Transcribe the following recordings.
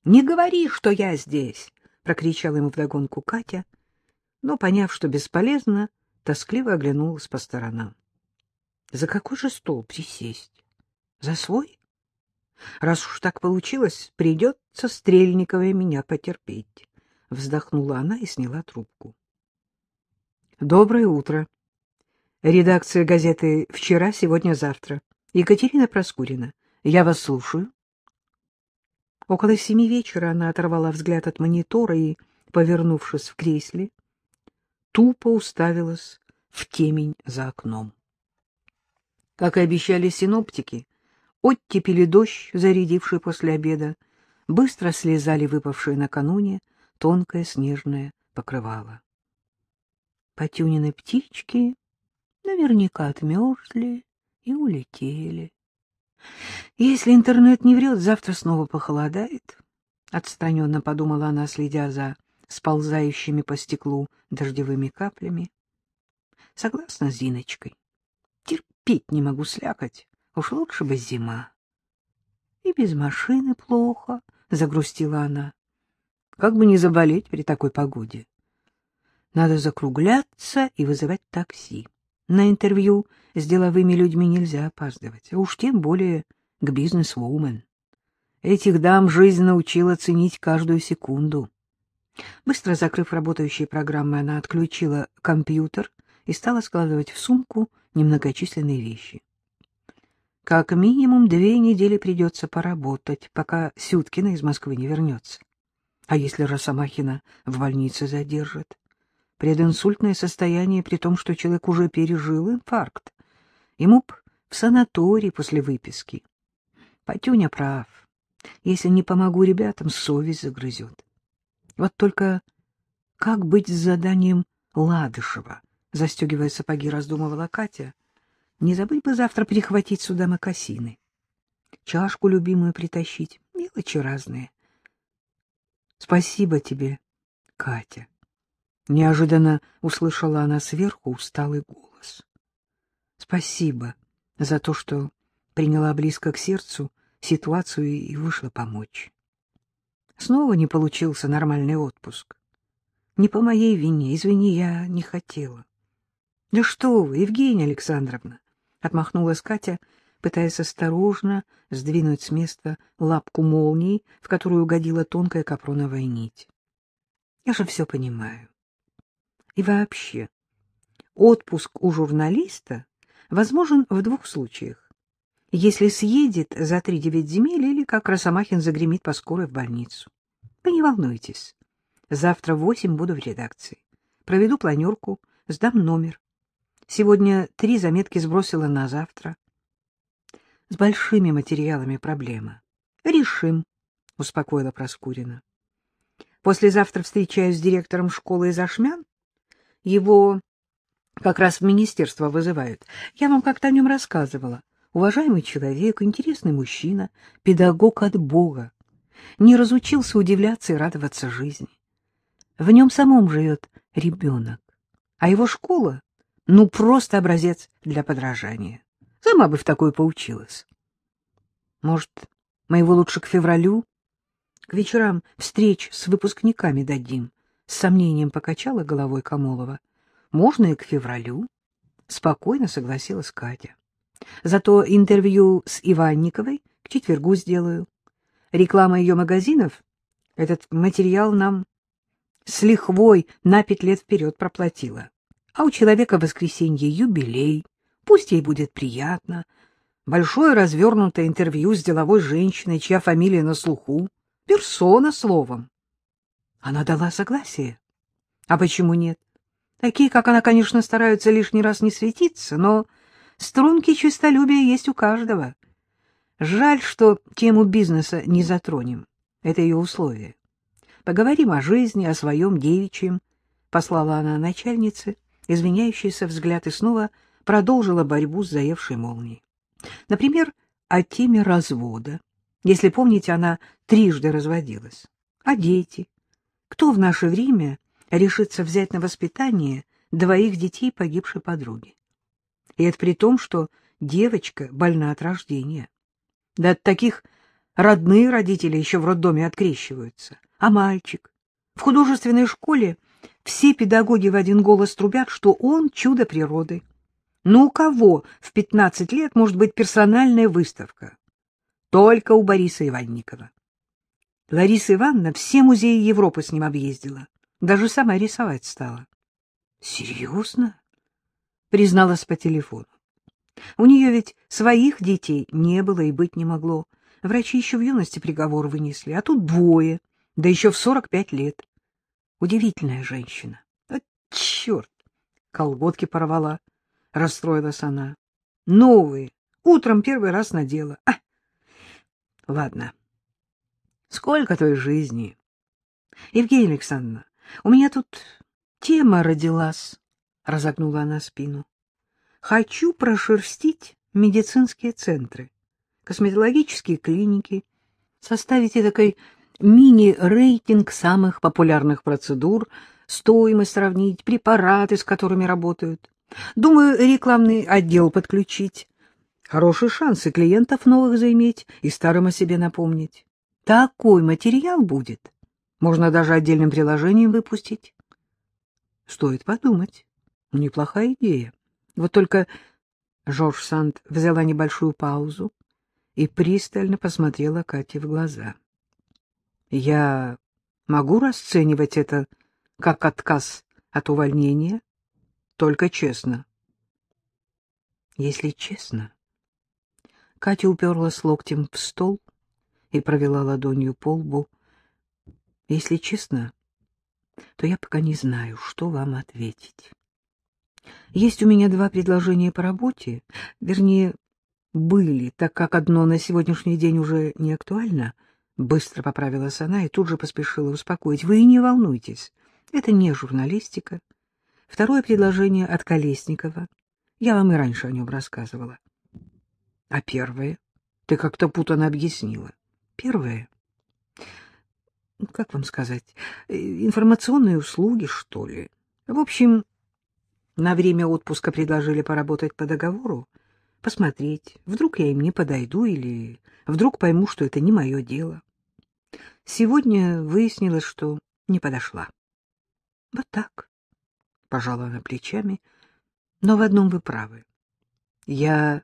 — Не говори, что я здесь! — прокричала ему вдогонку Катя, но, поняв, что бесполезно, тоскливо оглянулась по сторонам. — За какой же стол присесть? За свой? Раз уж так получилось, придется Стрельниковой меня потерпеть. Вздохнула она и сняла трубку. — Доброе утро. Редакция газеты «Вчера, сегодня, завтра». Екатерина Проскурина. Я вас слушаю. Около семи вечера она оторвала взгляд от монитора и, повернувшись в кресле, тупо уставилась в темень за окном. Как и обещали синоптики, оттепели дождь, зарядивший после обеда, быстро слезали выпавшие накануне тонкое снежное покрывало. Потюнины птички наверняка отмерзли и улетели. Если интернет не врет, завтра снова похолодает. Отстраненно подумала она, следя за сползающими по стеклу дождевыми каплями. Согласна с Зиночкой. Терпеть не могу слякоть. Уж лучше бы зима. И без машины плохо, — загрустила она. Как бы не заболеть при такой погоде. Надо закругляться и вызывать такси. На интервью с деловыми людьми нельзя опаздывать, а уж тем более к бизнес-вумен. Этих дам жизнь научила ценить каждую секунду. Быстро закрыв работающие программы, она отключила компьютер и стала складывать в сумку немногочисленные вещи. Как минимум две недели придется поработать, пока Сюткина из Москвы не вернется. А если Росомахина в больнице задержит? Прединсультное состояние, при том, что человек уже пережил инфаркт. Ему б в санатории после выписки. Патюня прав. Если не помогу ребятам, совесть загрызет. Вот только как быть с заданием Ладышева? Застегивая сапоги, раздумывала Катя. Не забыть бы завтра перехватить сюда макасины. Чашку любимую притащить. Мелочи разные. Спасибо тебе, Катя. Неожиданно услышала она сверху усталый голос. Спасибо за то, что приняла близко к сердцу ситуацию и вышла помочь. Снова не получился нормальный отпуск. Не по моей вине, извини, я не хотела. — Да что вы, Евгения Александровна! — отмахнулась Катя, пытаясь осторожно сдвинуть с места лапку молнии, в которую угодила тонкая капроновая нить. — Я же все понимаю. И вообще, отпуск у журналиста возможен в двух случаях. Если съедет за три-девять земель или, как Росомахин, загремит по скорой в больницу. Вы не волнуйтесь. Завтра в восемь буду в редакции. Проведу планерку, сдам номер. Сегодня три заметки сбросила на завтра. С большими материалами проблема. Решим, — успокоила Проскурина. Послезавтра встречаюсь с директором школы из Ашмян. Его как раз в министерство вызывают. Я вам как-то о нем рассказывала. Уважаемый человек, интересный мужчина, педагог от Бога. Не разучился удивляться и радоваться жизни. В нем самом живет ребенок. А его школа — ну, просто образец для подражания. Сама бы в такой поучилась. Может, мы его лучше к февралю? К вечерам встреч с выпускниками дадим. С сомнением покачала головой Камолова. Можно и к февралю. Спокойно согласилась Катя. Зато интервью с Иванниковой к четвергу сделаю. Реклама ее магазинов этот материал нам с лихвой на пять лет вперед проплатила. А у человека в воскресенье юбилей. Пусть ей будет приятно. Большое развернутое интервью с деловой женщиной, чья фамилия на слуху. Персона, словом. Она дала согласие. А почему нет? Такие, как она, конечно, стараются лишний раз не светиться, но струнки честолюбия есть у каждого. Жаль, что тему бизнеса не затронем. Это ее условие. Поговорим о жизни, о своем девичьем, — послала она начальнице, извиняющийся взгляд, и снова продолжила борьбу с заевшей молнией. Например, о теме развода. Если помните, она трижды разводилась. А дети? Кто в наше время решится взять на воспитание двоих детей погибшей подруги? И это при том, что девочка больна от рождения. Да от таких родные родители еще в роддоме открещиваются. А мальчик? В художественной школе все педагоги в один голос трубят, что он чудо природы. Но у кого в 15 лет может быть персональная выставка? Только у Бориса Иванникова. Лариса Ивановна все музеи Европы с ним объездила. Даже сама рисовать стала. — Серьезно? — призналась по телефону. У нее ведь своих детей не было и быть не могло. Врачи еще в юности приговор вынесли, а тут двое, да еще в сорок пять лет. Удивительная женщина. А, черт! Колготки порвала. Расстроилась она. Новые. Утром первый раз надела. А! Ладно. Сколько той жизни? Евгения Александровна, у меня тут тема родилась. Разогнула она спину. Хочу прошерстить медицинские центры, косметологические клиники, составить такой мини-рейтинг самых популярных процедур, стоимость сравнить, препараты, с которыми работают. Думаю, рекламный отдел подключить. Хорошие шансы клиентов новых заиметь и старым о себе напомнить. Такой материал будет. Можно даже отдельным приложением выпустить. Стоит подумать. Неплохая идея. Вот только Жорж Санд взяла небольшую паузу и пристально посмотрела Кате в глаза. — Я могу расценивать это как отказ от увольнения? Только честно. — Если честно... Катя уперлась локтем в стол и провела ладонью по лбу. — Если честно, то я пока не знаю, что вам ответить. Есть у меня два предложения по работе, вернее, были, так как одно на сегодняшний день уже не актуально. Быстро поправилась она и тут же поспешила успокоить. Вы не волнуйтесь, это не журналистика. Второе предложение от Колесникова. Я вам и раньше о нем рассказывала. А первое? Ты как-то путано объяснила. Первое? Как вам сказать? Э, информационные услуги, что ли? В общем, на время отпуска предложили поработать по договору, посмотреть, вдруг я им не подойду или вдруг пойму, что это не мое дело. Сегодня выяснилось, что не подошла. Вот так, пожала она плечами, но в одном вы правы. Я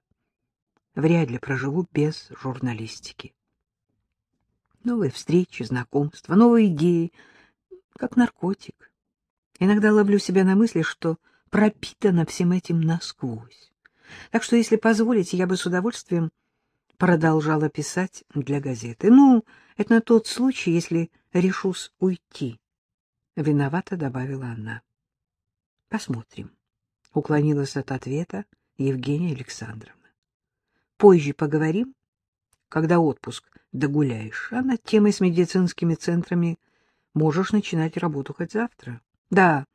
вряд ли проживу без журналистики. Новые встречи, знакомства, новые идеи, как наркотик. Иногда ловлю себя на мысли, что пропитана всем этим насквозь. Так что, если позволите, я бы с удовольствием продолжала писать для газеты. Ну, это на тот случай, если решусь уйти. Виновато добавила она. Посмотрим. Уклонилась от ответа Евгения Александровна. Позже поговорим, когда отпуск догуляешь, а над темой с медицинскими центрами можешь начинать работу хоть завтра. Да,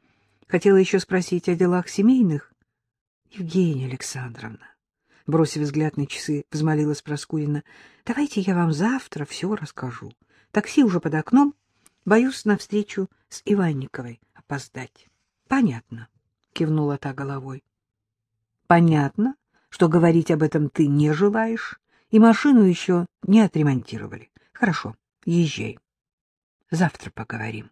Хотела еще спросить о делах семейных. — Евгения Александровна, бросив взгляд на часы, взмолилась Проскурина, — давайте я вам завтра все расскажу. Такси уже под окном. Боюсь на встречу с Иванниковой опоздать. — Понятно, — кивнула та головой. — Понятно, что говорить об этом ты не желаешь, и машину еще не отремонтировали. Хорошо, езжай. Завтра поговорим.